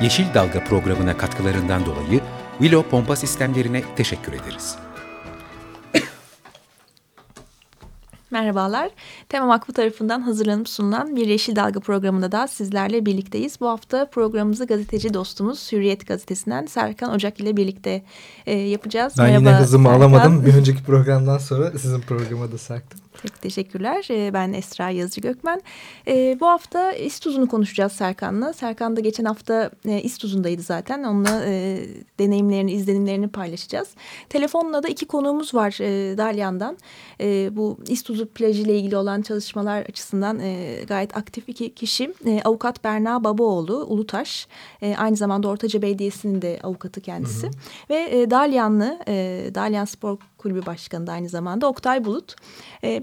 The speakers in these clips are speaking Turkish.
Yeşil Dalga programına katkılarından dolayı Willow Pompa Sistemlerine teşekkür ederiz. Merhabalar. Tema Vakfı tarafından hazırlanıp sunulan bir Yeşil Dalga programında da sizlerle birlikteyiz. Bu hafta programımızı gazeteci dostumuz Hürriyet Gazetesi'nden Serkan Ocak ile birlikte e, yapacağız. Ben Merhaba, yine hızımı Serkan. alamadım. Bir önceki programdan sonra sizin programa da sarktım. Çok teşekkürler. Ee, ben Esra Yazıcı Gökmen. Ee, bu hafta İstuz'unu konuşacağız Serkan'la. Serkan da geçen hafta e, İstuz'undaydı zaten. Onunla e, deneyimlerini, izlenimlerini paylaşacağız. Telefonla da iki konuğumuz var e, Dalyan'dan. Bu İstuz'u plajıyla ilgili olan çalışmalar açısından gayet aktif iki kişi. Avukat Berna Babaoğlu, Ulutaş. Aynı zamanda Ortaca Belediyesi'nin de avukatı kendisi. Hı hı. Ve Dalyanlı, Dalyan Spor Kulübü Başkanı da aynı zamanda Oktay Bulut.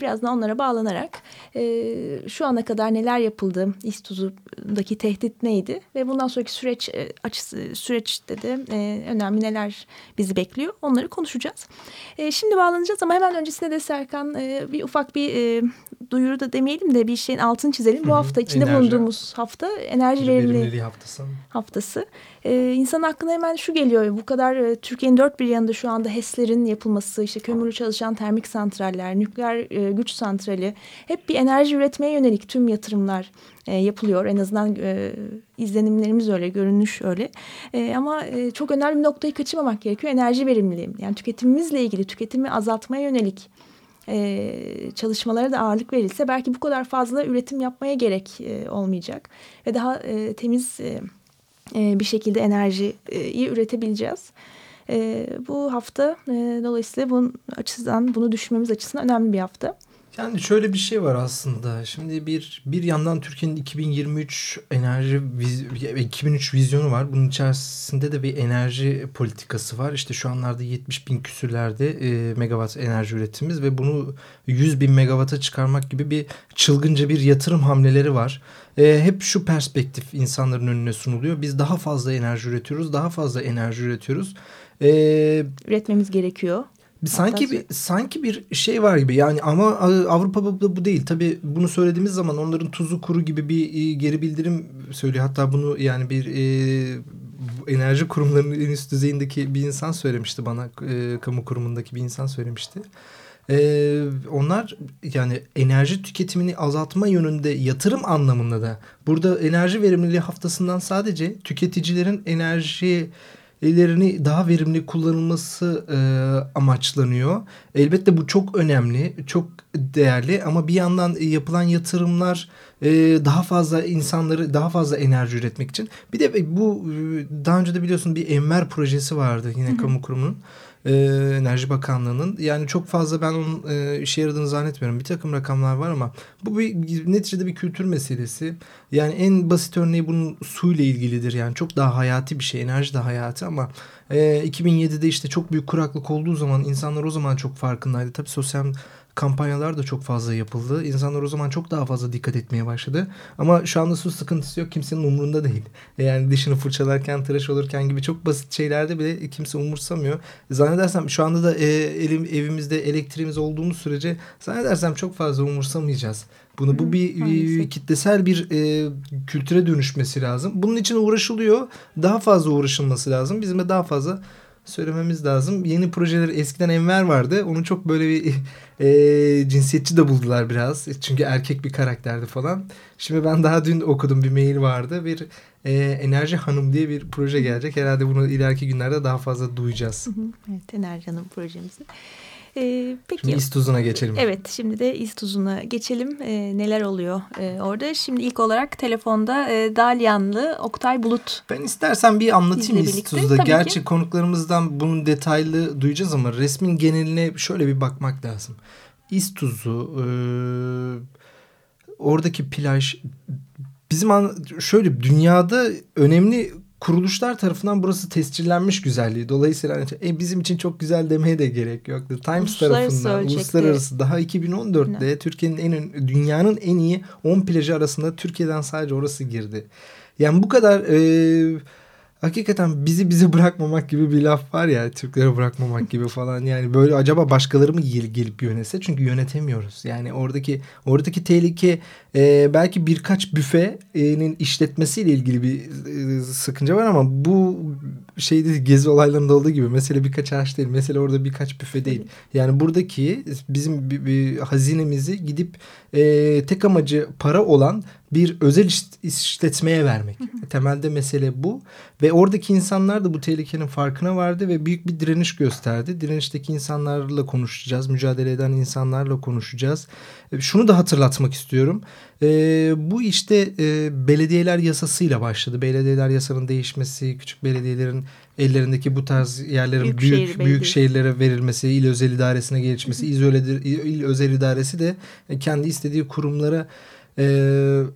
E, birazdan onlara bağlanarak e, şu ana kadar neler yapıldı, İSTUZ'daki tehdit neydi ve bundan sonraki süreç e, açısı süreçte de e, önemli neler bizi bekliyor onları konuşacağız. E, şimdi bağlanacağız ama hemen öncesinde de Serkan e, bir ufak bir e, duyuru da demeyelim de bir şeyin altını çizelim. Bu hafta içinde enerji. bulunduğumuz hafta enerji verimliliği haftası. haftası. Ee, insan aklına hemen şu geliyor. Bu kadar e, Türkiye'nin dört bir yanında şu anda HES'lerin yapılması, işte kömürlü çalışan termik santraller, nükleer e, güç santrali hep bir enerji üretmeye yönelik tüm yatırımlar e, yapılıyor. En azından e, izlenimlerimiz öyle, görünüş öyle. E, ama e, çok önemli bir noktayı kaçırmamak gerekiyor. Enerji verimliliği. Yani tüketimimizle ilgili, tüketimi azaltmaya yönelik e, çalışmalara da ağırlık verilse belki bu kadar fazla üretim yapmaya gerek e, olmayacak. Ve daha e, temiz... E, bir şekilde enerjiyi üretebileceğiz. E, bu hafta e, dolayısıyla bunun açısından bunu düşünmemiz açısından önemli bir hafta. Yani şöyle bir şey var aslında. Şimdi bir bir yandan Türkiye'nin 2023 enerji 2003 vizyonu var. Bunun içerisinde de bir enerji politikası var. İşte şu anlarda 70 bin küsürlerde e, megawatt enerji üretimimiz ve bunu 100 bin megawata çıkarmak gibi bir çılgınca bir yatırım hamleleri var. E, hep şu perspektif insanların önüne sunuluyor. Biz daha fazla enerji üretiyoruz, daha fazla enerji üretiyoruz. E, Üretmemiz gerekiyor. Bir, sanki bir sanki bir şey var gibi yani ama Avrupa'da bu değil. Tabii bunu söylediğimiz zaman onların tuzu kuru gibi bir e, geri bildirim söylüyor. Hatta bunu yani bir e, enerji kurumlarının en üst düzeyindeki bir insan söylemişti bana. E, kamu kurumundaki bir insan söylemişti. Ee, onlar yani enerji tüketimini azaltma yönünde yatırım anlamında da burada enerji verimliliği haftasından sadece tüketicilerin enerji ellerini daha verimli kullanılması e, amaçlanıyor. Elbette bu çok önemli, çok değerli ama bir yandan yapılan yatırımlar e, daha fazla insanları daha fazla enerji üretmek için. Bir de bu e, daha önce de biliyorsun bir Enver projesi vardı yine Hı -hı. kamu kurumunun e, Enerji Bakanlığı'nın. Yani çok fazla ben onun e, işe yaradığını zannetmiyorum. Bir takım rakamlar var ama bu bir neticede bir kültür meselesi. Yani en basit örneği bunun suyla ilgilidir. Yani çok daha hayati bir şey. Enerji de hayati ama e, 2007'de işte çok büyük kuraklık olduğu zaman insanlar o zaman çok farkındaydı. Tabii sosyal kampanyalar da çok fazla yapıldı. İnsanlar o zaman çok daha fazla dikkat etmeye başladı. Ama şu anda su sıkıntısı yok. Kimsenin umurunda değil. Yani dişini fırçalarken, tıraş olurken gibi çok basit şeylerde bile kimse umursamıyor. Zannedersem şu anda da e, elim, evimizde elektriğimiz olduğumuz sürece zannedersem çok fazla umursamayacağız. Bunu bu bir e, kitlesel bir e, kültüre dönüşmesi lazım. Bunun için uğraşılıyor. Daha fazla uğraşılması lazım. Bizim de daha fazla söylememiz lazım. Yeni projeler eskiden Enver vardı. Onu çok böyle bir e, cinsiyetçi de buldular biraz. Çünkü erkek bir karakterdi falan. Şimdi ben daha dün okudum bir mail vardı. Bir e, Enerji Hanım diye bir proje gelecek. Herhalde bunu ileriki günlerde daha fazla duyacağız. Evet Enerji Hanım projemizi. Ee, peki. Şimdi İstuzun'a geçelim. Evet şimdi de İstuzun'a geçelim. Ee, neler oluyor ee, orada? Şimdi ilk olarak telefonda e, Dalyanlı Oktay Bulut. Ben istersen bir anlatayım İstuz'da. Gerçi ki. konuklarımızdan bunun detaylı duyacağız ama resmin geneline şöyle bir bakmak lazım. İstuz'u e, oradaki plaj bizim an, şöyle dünyada önemli kuruluşlar tarafından burası tescillenmiş güzelliği. Dolayısıyla hani, e, bizim için çok güzel demeye de gerek yoktu. Times Uluslararası tarafından uluslararası daha 2014'te Türkiye'nin en dünyanın en iyi 10 plajı arasında Türkiye'den sadece orası girdi. Yani bu kadar e, hakikaten bizi bizi bırakmamak gibi bir laf var ya Türklere bırakmamak gibi falan. Yani böyle acaba başkaları mı gel- gelip yönetse? Çünkü yönetemiyoruz. Yani oradaki oradaki tehlike e, belki birkaç büfenin işletmesiyle ilgili bir e, sıkınca var ama bu şeyde gezi olaylarında olduğu gibi mesele birkaç ağaç değil mesele orada birkaç büfe değil yani buradaki bizim bir, bir hazinemizi gidip e, tek amacı para olan bir özel iş- işletmeye vermek. Temelde mesele bu. Ve oradaki insanlar da bu tehlikenin farkına vardı ve büyük bir direniş gösterdi. Direnişteki insanlarla konuşacağız. Mücadele eden insanlarla konuşacağız. E, Şunu da hatırlatmak istiyorum. E, bu işte e, belediyeler yasasıyla başladı. Belediyeler yasanın değişmesi, küçük belediyelerin ellerindeki bu tarz yerlerin büyük büyük Belediyesi. şehirlere verilmesi, il özel idaresine geçmesi, il özel, il özel idaresi de kendi istediği kurumlara e,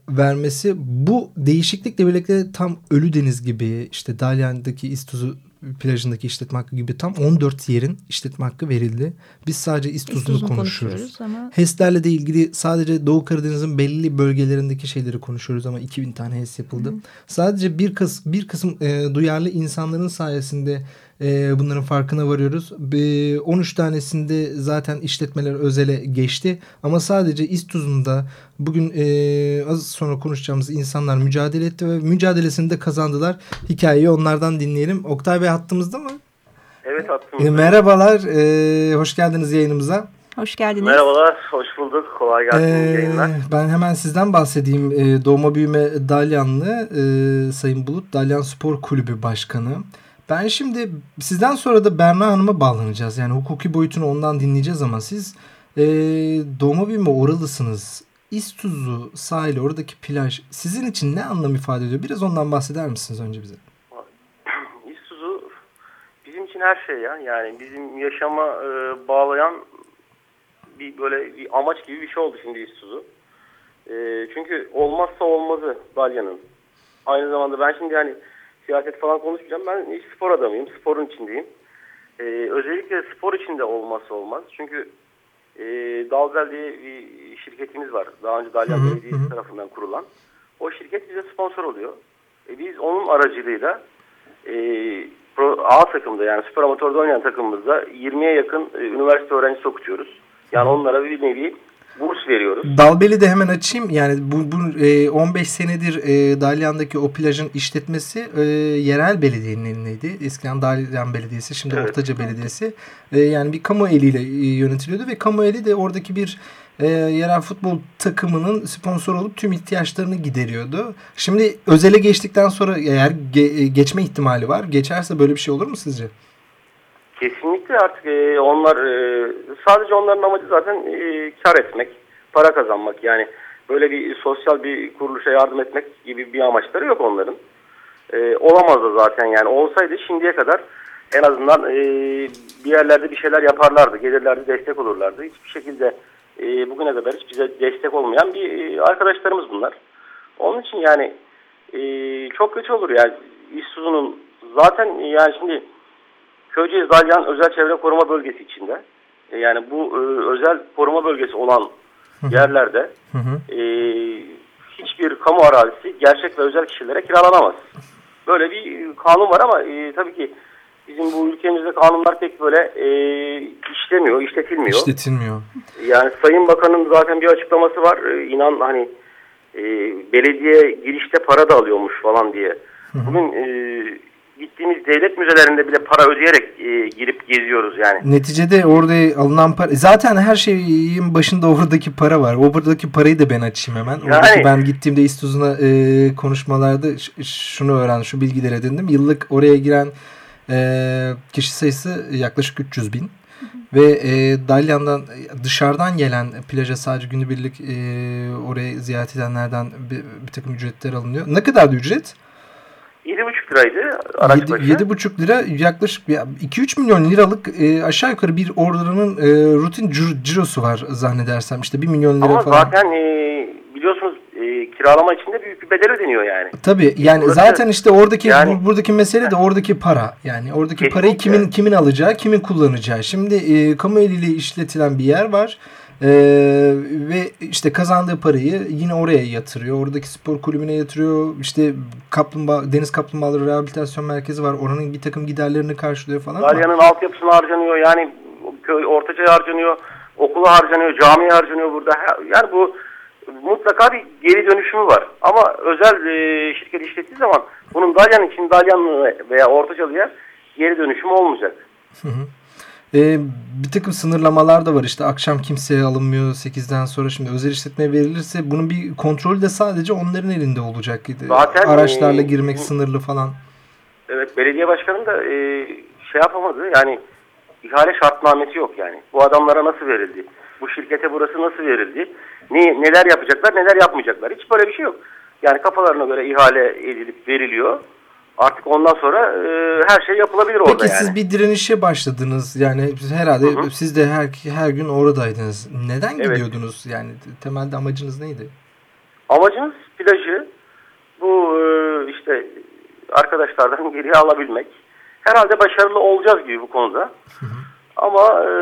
vermesi bu değişiklikle birlikte tam Ölüdeniz gibi işte Dalyan'daki İstuzu plajındaki işletme hakkı gibi tam 14 yerin işletme hakkı verildi. Biz sadece İstuz'unu konuşuyoruz. konuşuyoruz ama HES'lerle de ilgili sadece Doğu Karadeniz'in belli bölgelerindeki şeyleri konuşuyoruz ama 2000 tane HES yapıldı. Sadece bir, kıs, bir kısım e, duyarlı insanların sayesinde e, bunların farkına varıyoruz. Be- 13 tanesinde zaten işletmeler özele geçti ama sadece İstuz'unda bugün e, az sonra konuşacağımız insanlar mücadele etti ve mücadelesini de kazandılar. Hikayeyi onlardan dinleyelim. Oktay Bey hattımızda mı? Evet attım. E, merhabalar, e, hoş geldiniz yayınımıza. hoş geldiniz. Merhabalar, hoş bulduk. Kolay gelsin Ee, yayınlar. ben hemen sizden bahsedeyim. Ee, doğma büyüme Dalyanlı e, Sayın Bulut, Dalyan Spor Kulübü Başkanı. Ben şimdi sizden sonra da Berna Hanım'a bağlanacağız. Yani hukuki boyutunu ondan dinleyeceğiz ama siz e, doğma büyüme oralısınız. İstuzu sahili, oradaki plaj sizin için ne anlam ifade ediyor? Biraz ondan bahseder misiniz önce bize? İstuzu bizim için her şey ya. Yani bizim yaşama e, bağlayan bir böyle bir amaç gibi bir şey oldu şimdi İstuzu. E, çünkü olmazsa olmazı Dalyan'ın. Aynı zamanda ben şimdi yani siyaset falan konuşmayacağım. Ben spor adamıyım. Sporun içindeyim. E, özellikle spor içinde olmazsa olmaz. Çünkü e, Dalgal diye bir şirketimiz var. Daha önce Dalyan Belediyesi tarafından kurulan. O şirket bize sponsor oluyor. E, biz onun aracılığıyla e, pro, A takımda yani süper amatörde oynayan takımımızda 20'ye yakın e, üniversite öğrencisi okutuyoruz. Yani onlara bir nevi burs veriyoruz. Dalbeli de hemen açayım. Yani bu, bu e, 15 senedir e, Dalyan'daki o plajın işletmesi e, yerel belediyenin elindeydi. Eskiden Dalyan Belediyesi, şimdi Evet. Ortaca Belediyesi. E, yani bir kamu eliyle e, yönetiliyordu ve kamu eli de oradaki bir e, yerel futbol takımının sponsor olup tüm ihtiyaçlarını gideriyordu. Şimdi özele geçtikten sonra eğer ge- e, geçme ihtimali var. Geçerse böyle bir şey olur mu sizce? Kesinlikle artık e, onlar e, sadece onların amacı zaten e, kar etmek, para kazanmak. Yani böyle bir sosyal bir kuruluşa yardım etmek gibi bir amaçları yok onların. E, olamaz zaten yani olsaydı şimdiye kadar en azından e, bir yerlerde bir şeyler yaparlardı, gelirlerdi, destek olurlardı. Hiçbir şekilde e, bugüne kadar hiç bize destek olmayan bir e, arkadaşlarımız bunlar. Onun için yani e, çok kötü olur yani İSUZ'un zaten yani şimdi Köyceğiz Dalyan Özel Çevre Koruma Bölgesi içinde. E, yani bu e, özel koruma bölgesi olan yerlerde Hı hı. e, hiçbir kamu arazisi gerçek ve özel kişilere kiralanamaz. Böyle bir kanun var ama e, tabii ki bizim bu ülkemizde kanunlar pek böyle e, işlemiyor, işletilmiyor. İşletilmiyor. Yani Sayın Bakan'ın zaten bir açıklaması var. Ee, inan hani e, belediye girişte para da alıyormuş falan diye. Bugün e, gittiğimiz devlet müzelerinde bile para ödeyerek e, girip geziyoruz yani. Neticede orada alınan para zaten her şeyin başında oradaki para var. O buradaki parayı da ben açayım hemen. Oradaki Yani- ben gittiğimde İstuz'una e, konuşmalarda şunu öğrendim, şu bilgileri edindim. Yıllık oraya giren e, kişi sayısı yaklaşık 300 bin. Ve e, Dalyan'dan dışarıdan gelen plaja sadece günübirlik e, oraya ziyaret edenlerden bir, bir takım ücretler alınıyor. Ne kadardı ücret? 7,5 liraydı araç Yedi- başı. yedi buçuk lira yaklaşık ya 2-3 milyon liralık e, aşağı yukarı bir orderanın e, rutin cir- cirosu var zannedersem. işte 1 milyon lira Ama falan. zaten e, biliyorsunuz e, kiralama içinde büyük bir bedel ödeniyor yani. Tabii yani Burası- zaten işte oradaki Yani- bu- buradaki mesele de oradaki para. Yani oradaki Kesinlikle. parayı kimin kimin alacağı, kimin kullanacağı. Şimdi e, kamu eliyle işletilen bir yer var. E, ve işte kazandığı parayı yine oraya yatırıyor. Oradaki spor kulübüne yatırıyor. İşte kaplumbağa deniz kaplumbağaları rehabilitasyon merkezi var. Oranın bir takım giderlerini karşılıyor falan. Dalyan'ın altyapısına harcanıyor yani köy ortaçaya harcanıyor, okula harcanıyor, camiye harcanıyor burada. Yani bu mutlaka bir geri dönüşümü var. Ama özel e, şirket işlettiği zaman bunun Dalyan için Dalyanlı veya Ortaçalı yer geri dönüşümü olmayacak. E, bir takım sınırlamalar da var işte akşam kimseye alınmıyor 8'den sonra şimdi özel işletmeye verilirse bunun bir kontrolü de sadece onların elinde olacak. Zaten, Araçlarla e, girmek bu- sınırlı falan. Evet belediye başkanı da e, şey yapamadı yani ihale şartnamesi yok yani. Bu adamlara nasıl verildi? Bu şirkete burası nasıl verildi? Ne, neler yapacaklar neler yapmayacaklar? Hiç böyle bir şey yok. Yani kafalarına göre ihale edilip veriliyor. Artık ondan sonra e, her şey yapılabilir orada Peki yani. siz bir direnişe başladınız yani herhalde Hı hı. siz de her, her gün oradaydınız. Neden Evet. gidiyordunuz yani temelde amacınız neydi? Amacımız plajı bu e, işte arkadaşlardan geriye alabilmek. Herhalde başarılı olacağız gibi bu konuda. Ama e,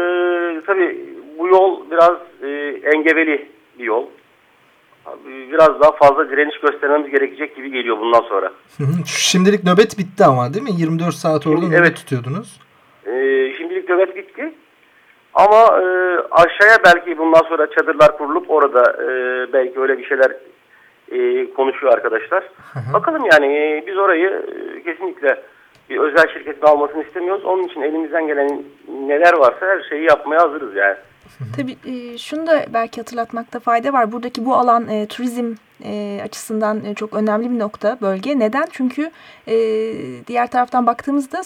tabii bu yol biraz e, engebeli bir yol. Biraz daha fazla direniş göstermemiz gerekecek gibi geliyor bundan sonra. Şimdilik nöbet bitti ama değil mi? 24 saat orada Şimdi- nöbet evet. tutuyordunuz. E, şimdilik nöbet bitti. Ama e, aşağıya belki bundan sonra çadırlar kurulup orada e, belki öyle bir şeyler e, konuşuyor arkadaşlar. Bakalım yani e, biz orayı e, kesinlikle bir özel şirketin almasını istemiyoruz. Onun için elimizden gelen neler varsa her şeyi yapmaya hazırız yani. Tabii e, şunu da belki hatırlatmakta fayda var. Buradaki bu alan e, turizm e, açısından e, çok önemli bir nokta bölge. Neden? Çünkü e, diğer taraftan baktığımızda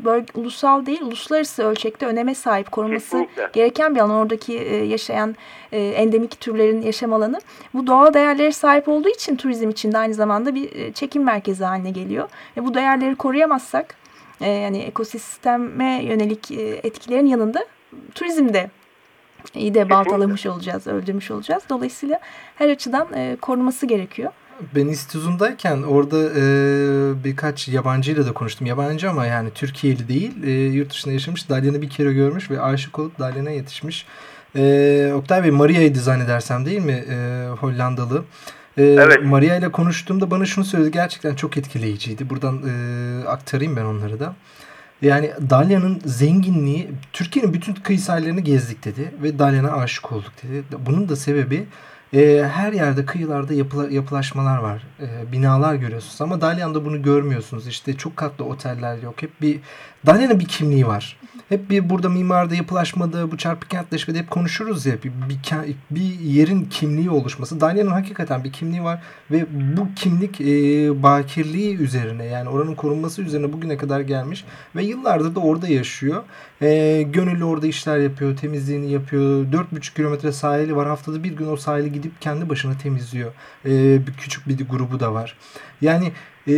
bölge, ulusal değil uluslararası ölçekte öneme sahip korunması Kesinlikle. gereken bir alan. Oradaki e, yaşayan e, endemik türlerin yaşam alanı. Bu doğal değerlere sahip olduğu için turizm için de aynı zamanda bir e, çekim merkezi haline geliyor. Ve bu değerleri koruyamazsak e, yani ekosisteme yönelik e, etkilerin yanında turizmde iyi de baltalamış olacağız, öldürmüş olacağız. Dolayısıyla her açıdan e, korunması gerekiyor. Ben İstüzun'dayken orada e, birkaç yabancıyla da konuştum. Yabancı ama yani Türkiye'li değil. E, yurt dışında yaşamış. Dalyan'ı bir kere görmüş ve aşık olup Dalyan'a yetişmiş. E, Oktay Bey Maria'ydı zannedersem değil mi? E, Hollandalı. E, Evet. Maria ile konuştuğumda bana şunu söyledi. Gerçekten çok etkileyiciydi. Buradan e, aktarayım ben onları da. Yani Dalyan'ın zenginliği Türkiye'nin bütün kıyı sahillerini gezdik dedi ve Dalyan'a aşık olduk dedi. Bunun da sebebi e, her yerde kıyılarda yapıla, yapılaşmalar var. E, binalar görüyorsunuz ama Dalyan'da bunu görmüyorsunuz. İşte çok katlı oteller yok. Hep bir Dalyan'ın bir kimliği var. Hep bir burada mimarda yapılaşmada bu çarpık kentleşmede hep konuşuruz ya bir, bir, bir yerin kimliği oluşması. Dalyan'ın hakikaten bir kimliği var ve bu kimlik e, bakirliği üzerine yani oranın korunması üzerine bugüne kadar gelmiş ve yıllardır da orada yaşıyor. E, gönüllü orada işler yapıyor, temizliğini yapıyor. 4,5 kilometre sahili var. Haftada bir gün o sahili gidip kendi başına temizliyor. E, bir küçük bir grubu da var. Yani e,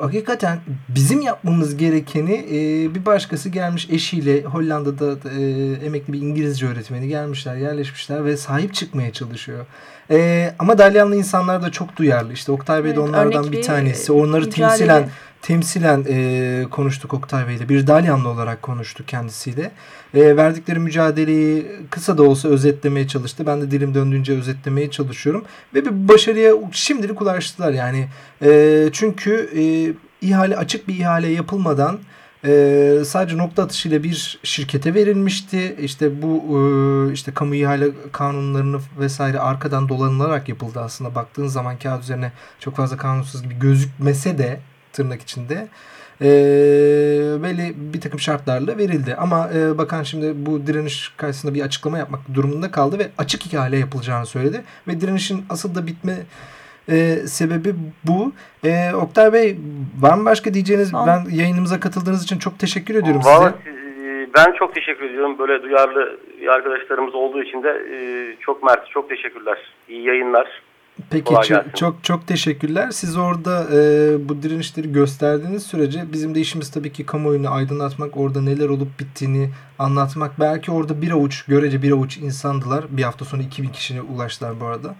hakikaten bizim yapmamız gerekeni e, bir başkası gelmiş eşiyle Hollanda'da e, emekli bir İngilizce öğretmeni gelmişler, yerleşmişler ve sahip çıkmaya çalışıyor. E, ama Dalyanlı insanlar da çok duyarlı. İşte Oktay Bey de Evet, onlardan bir bir, tanesi. Onları mücadele. temsilen temsilen e, konuştuk Oktay Bey'le. Bir Dalyanlı olarak konuştuk kendisiyle. E, verdikleri mücadeleyi kısa da olsa özetlemeye çalıştı. Ben de dilim döndüğünce özetlemeye çalışıyorum. Ve bir başarıya şimdilik ulaştılar yani. E, çünkü e, ihale açık bir ihale yapılmadan e, sadece nokta atışıyla bir şirkete verilmişti. İşte bu e, işte kamu ihale kanunlarını vesaire arkadan dolanılarak yapıldı aslında. Baktığın zaman kağıt üzerine çok fazla kanunsuz gibi gözükmese de tırnak içinde e, belli bir takım şartlarla verildi. Ama e, bakan şimdi bu direniş karşısında bir açıklama yapmak durumunda kaldı ve açık ihale yapılacağını söyledi. Ve direnişin asıl da bitme e, sebebi bu. E, Oktay Bey var mı başka diyeceğiniz? Son. Ben yayınımıza katıldığınız için çok teşekkür ediyorum Vallahi size. siz- ben çok teşekkür ediyorum. Böyle duyarlı arkadaşlarımız olduğu için de e, çok mert, çok teşekkürler. İyi yayınlar. Peki çok çok teşekkürler. Siz orada e, bu direnişleri gösterdiğiniz sürece bizim de işimiz tabii ki kamuoyunu aydınlatmak, orada neler olup bittiğini anlatmak. Belki orada bir avuç, görece bir avuç insandılar. Bir hafta sonra 2000 kişiye ulaştılar bu arada.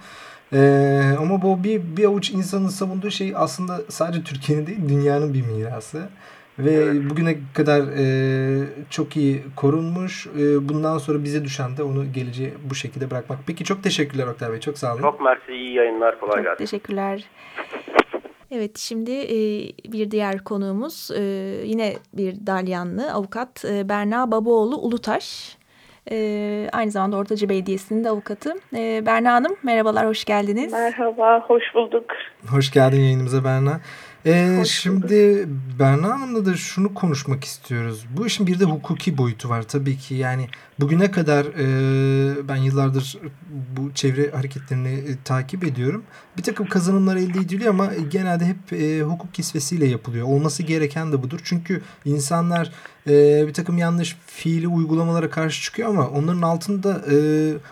Ee, ama bu bir, bir avuç insanın savunduğu şey aslında sadece Türkiye'nin değil dünyanın bir mirası. Ve evet. bugüne kadar e, çok iyi korunmuş. E, bundan sonra bize düşen de onu geleceğe bu şekilde bırakmak. Peki çok teşekkürler Oktay Bey. Çok sağ olun. Çok mersi. iyi yayınlar. Kolay çok gelsin. teşekkürler. Evet şimdi e, bir diğer konuğumuz e, yine bir Dalyanlı avukat e, Berna Babaoğlu Ulutaş. E, aynı zamanda Ortacı Belediyesi'nin de avukatı. E, Berna Hanım merhabalar, hoş geldiniz. Merhaba, hoş bulduk. Hoş geldin yayınımıza Berna. Ee, şimdi Berna Hanım'la da şunu konuşmak istiyoruz. Bu işin bir de hukuki boyutu var tabii ki. Yani bugüne kadar e, ben yıllardır bu çevre hareketlerini e, takip ediyorum. Bir takım kazanımlar elde ediliyor ama genelde hep e, hukuk kisvesiyle yapılıyor. Olması gereken de budur. Çünkü insanlar e, bir takım yanlış fiili uygulamalara karşı çıkıyor ama onların altında e,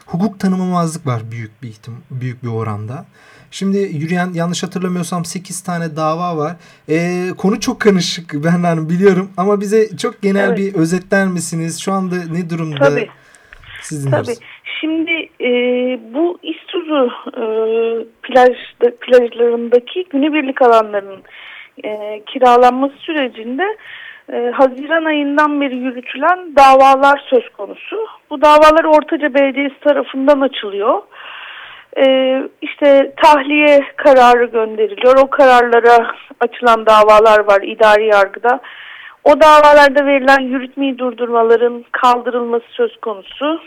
hukuk tanımamazlık var büyük bir ihtim büyük bir oranda. Şimdi yürüyen yanlış hatırlamıyorsam 8 tane dava var. Ee, konu çok karışık ben Hanım biliyorum ama bize çok genel evet. bir özetler misiniz? Şu anda ne durumda? Tabii. Siz Tabii. Şimdi e, bu İstuzu e, plajda, plajlarındaki günübirlik alanların e, kiralanması sürecinde e, Haziran ayından beri yürütülen davalar söz konusu. Bu davalar Ortaca Belediyesi tarafından açılıyor e, işte tahliye kararı gönderiliyor. O kararlara açılan davalar var idari yargıda. O davalarda verilen yürütmeyi durdurmaların kaldırılması söz konusu.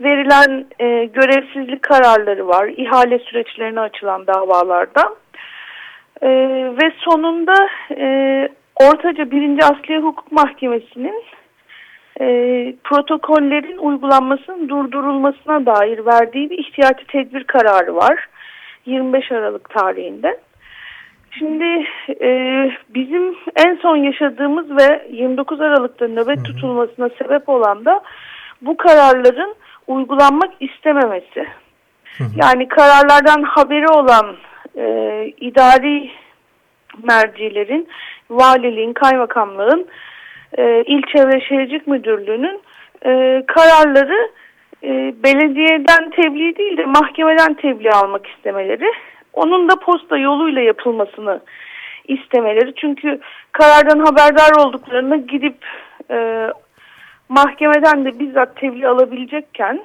Verilen e, görevsizlik kararları var. ihale süreçlerine açılan davalarda. E, ve sonunda e, Ortaca 1. Asliye Hukuk Mahkemesi'nin e, protokollerin uygulanmasının durdurulmasına dair verdiği bir ihtiyati tedbir kararı var. 25 Aralık tarihinde. Şimdi e, bizim en son yaşadığımız ve 29 Aralık'ta nöbet tutulmasına sebep olan da bu kararların uygulanmak istememesi. Yani kararlardan haberi olan e, idari mercilerin, valiliğin, kaymakamlığın e, İl Çevre Şehircilik Müdürlüğü'nün e, kararları e, belediyeden tebliğ değil de mahkemeden tebliğ almak istemeleri. Onun da posta yoluyla yapılmasını istemeleri. Çünkü karardan haberdar olduklarını gidip e, mahkemeden de bizzat tebliğ alabilecekken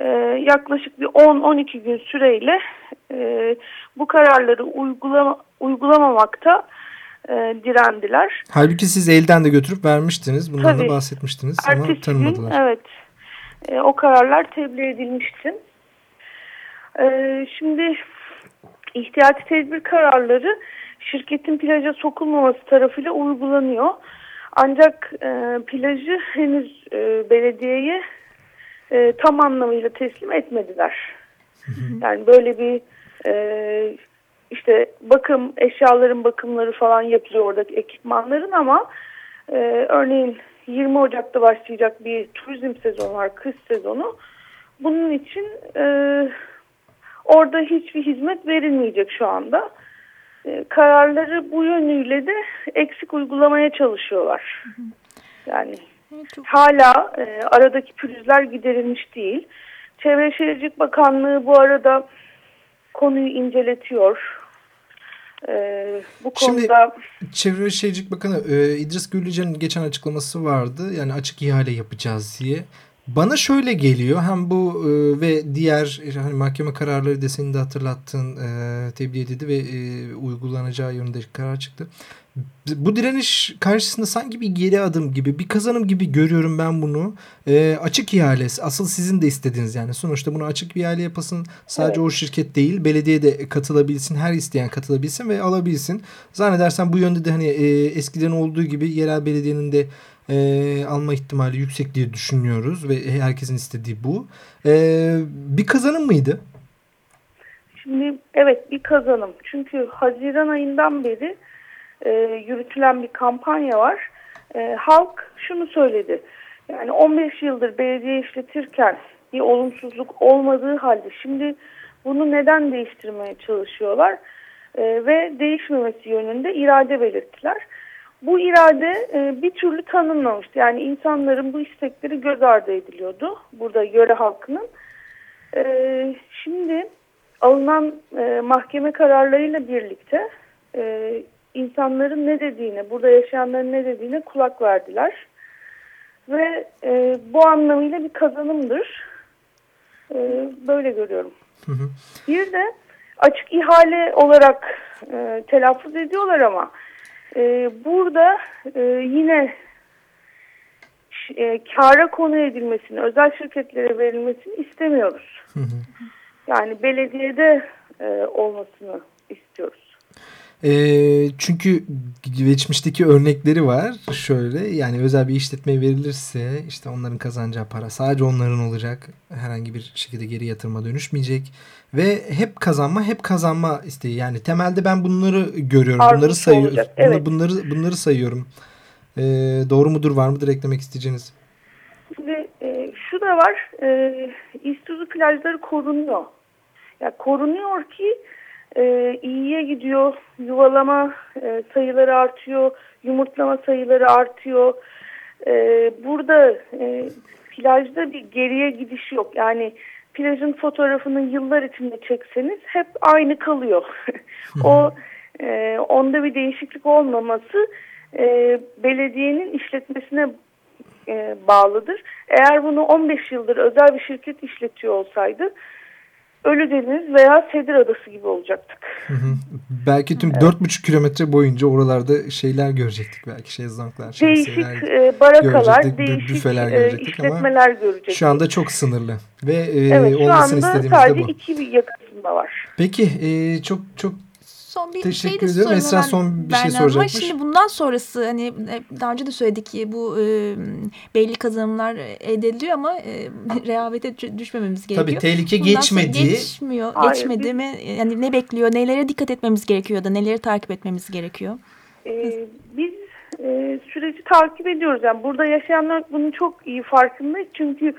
e, yaklaşık bir 10-12 gün süreyle e, bu kararları uygulama, uygulamamakta e, direndiler. Halbuki siz elden de götürüp vermiştiniz. Bundan Tabii, da bahsetmiştiniz ama tanımadılar. Gün, evet. E, o kararlar tebliğ edilmişti. E, şimdi ihtiyati tedbir kararları şirketin plaja sokulmaması tarafıyla uygulanıyor. Ancak e, plajı henüz e, belediyeye e, tam anlamıyla teslim etmediler. Yani böyle bir e, işte bakım eşyaların bakımları falan yapılıyor oradaki ekipmanların ama e, örneğin 20 Ocak'ta başlayacak bir turizm sezonu var, kış sezonu. Bunun için e, orada hiçbir hizmet verilmeyecek şu anda. E, kararları bu yönüyle de eksik uygulamaya çalışıyorlar. Yani hala e, aradaki pürüzler giderilmiş değil. Çevre Şehircilik Bakanlığı bu arada konuyu inceletiyor. Ee, bu konuda... Şimdi Çevre ve Şehircilik Bakanı e, İdris Güllüce'nin geçen açıklaması vardı. Yani açık ihale yapacağız diye. Bana şöyle geliyor hem bu e, ve diğer e, hani mahkeme kararları da senin de hatırlattığın e, tebliğ edildi ve e, uygulanacağı yönünde karar çıktı. Bu direniş karşısında sanki bir geri adım gibi bir kazanım gibi görüyorum ben bunu. E, açık ihale asıl sizin de istediğiniz yani sonuçta bunu açık bir ihale yapasın sadece evet. o şirket değil belediye de katılabilsin her isteyen katılabilsin ve alabilsin. Zannedersem bu yönde de hani e, eskiden olduğu gibi yerel belediyenin de e, alma ihtimali yüksek diye düşünüyoruz ve herkesin istediği bu. E, bir kazanım mıydı? Şimdi evet bir kazanım. Çünkü Haziran ayından beri e, yürütülen bir kampanya var. E, halk şunu söyledi. Yani 15 yıldır belediye işletirken bir olumsuzluk olmadığı halde şimdi bunu neden değiştirmeye çalışıyorlar? E, ve değişmemesi yönünde irade belirttiler. Bu irade e, bir türlü tanınmamıştı. Yani insanların bu istekleri göz ardı ediliyordu. Burada yöre halkının. E, şimdi alınan e, mahkeme kararlarıyla birlikte e, insanların ne dediğine, burada yaşayanların ne dediğine kulak verdiler. Ve e, bu anlamıyla bir kazanımdır. E, böyle görüyorum. Hı hı. Bir de açık ihale olarak e, telaffuz ediyorlar ama e, burada e, yine e, kara konu edilmesini, özel şirketlere verilmesini istemiyoruz. Hı hı. Yani belediyede e, olmasını istiyoruz. E, çünkü geçmişteki örnekleri var. Şöyle yani özel bir işletmeye verilirse işte onların kazanacağı para sadece onların olacak. Herhangi bir şekilde geri yatırıma dönüşmeyecek. Ve hep kazanma hep kazanma isteği. Yani temelde ben bunları görüyorum. Arzusu bunları sayıyorum evet. bunları bunları sayıyorum. E, doğru mudur var mıdır eklemek isteyeceğiniz? Şimdi e, şu da var. E, İstuzu plajları korunuyor. Yani korunuyor ki e, iyiye gidiyor. Yuvalama e, sayıları artıyor. Yumurtlama sayıları artıyor. E, burada e, plajda bir geriye gidiş yok. Yani plajın fotoğrafını yıllar içinde çekseniz hep aynı kalıyor. o e, onda bir değişiklik olmaması e, belediyenin işletmesine e, bağlıdır. Eğer bunu 15 yıldır özel bir şirket işletiyor olsaydı Ölüdeniz veya Sedir Adası gibi olacaktık. Hı hı. Belki tüm dört evet. buçuk kilometre boyunca oralarda şeyler görecektik belki şezlonglar, değişik e, barakalar, değişik büfeler e, görecektik işletmeler ama görecektik. Şu anda çok sınırlı ve e, evet, olmasını istediğimiz de bu. Şu anda sadece iki yakasında var. Peki e, çok çok son bir Teşekkür şey de ediyorum. Esra son bir şey soracakmış. Ama şimdi bundan sonrası hani e, daha önce de söyledik ki bu e, belli kazanımlar elde ediliyor ama e, rehavete düşmememiz gerekiyor. Tabii tehlike bundan geçmedi. Geçmiyor. Hayır, geçmedi mi? Yani ne bekliyor? Nelere dikkat etmemiz gerekiyor da neleri takip etmemiz gerekiyor? Ee, biz e, süreci takip ediyoruz. Yani burada yaşayanlar bunun çok iyi farkındayız. Çünkü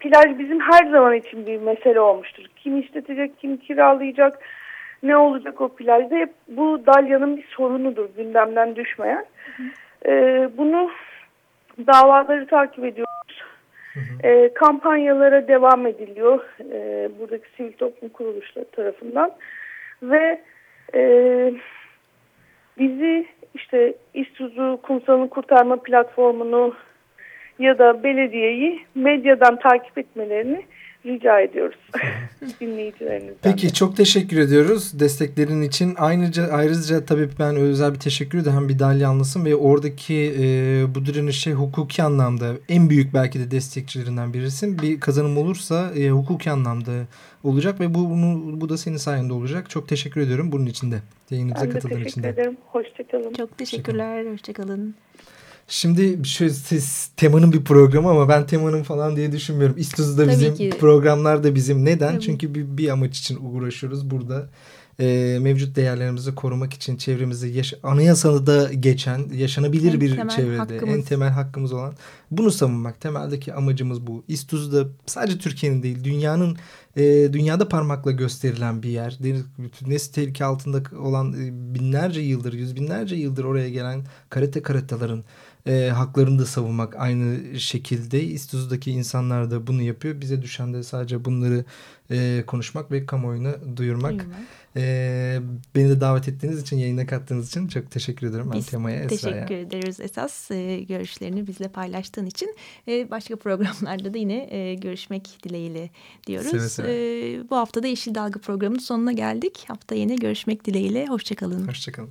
plaj bizim her zaman için bir mesele olmuştur. Kim işletecek, kim kiralayacak, ne olacak o plajda hep bu Dalya'nın bir sorunudur gündemden düşmeyen. E, bunu davaları takip ediyoruz. Hı hı. E, kampanyalara devam ediliyor e, buradaki sivil toplum kuruluşları tarafından ve e, bizi işte İstuzu Kumsal'ın kurtarma platformunu ya da belediyeyi medyadan takip etmelerini rica ediyoruz dinleyicilerimizden. Peki de. çok teşekkür ediyoruz desteklerin için. Ayrıca ayrıca tabii ben özel bir teşekkür ederim hem bir dalyanlısın ve oradaki e, bu direnişe hukuki anlamda en büyük belki de destekçilerinden birisin. Bir kazanım olursa e, hukuki anlamda olacak ve bu bunu, bu da senin sayende olacak. Çok teşekkür ediyorum bunun için de. Yayınımıza katıldığın için de. teşekkür ederim. Hoşçakalın. Çok teşekkürler. Hoşçakalın. Şimdi şöyle siz temanın bir programı ama ben temanın falan diye düşünmüyorum. İstuzu da bizim, ki. programlar da bizim. Neden? Tabii. Çünkü bir, bir amaç için uğraşıyoruz burada. E, mevcut değerlerimizi korumak için çevremizi yaş anayasanı da geçen yaşanabilir en bir çevrede hakkımız. en temel hakkımız olan bunu savunmak temeldeki amacımız bu. İstuzu da sadece Türkiye'nin değil dünyanın e, dünyada parmakla gösterilen bir yer. Nesli tehlike altında olan e, binlerce yıldır, yüz binlerce yıldır oraya gelen karate karataların e, haklarını da savunmak aynı şekilde. İstuzu'daki insanlar da bunu yapıyor. Bize düşen de sadece bunları e, konuşmak ve kamuoyuna duyurmak. E, beni de davet ettiğiniz için, yayına kattığınız için çok teşekkür ederim. Ben Biz Tema'ya, Esra'ya. Teşekkür ederiz esas e, görüşlerini bizle paylaştığın için. E, başka programlarda da yine e, görüşmek dileğiyle diyoruz. Seve seve. E, bu hafta da Yeşil Dalga programının sonuna geldik. Hafta yine görüşmek dileğiyle. Hoşçakalın. Hoşçakalın.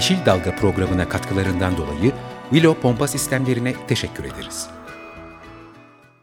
Yeşil Dalga programına katkılarından dolayı Willow Pompa Sistemlerine teşekkür ederiz.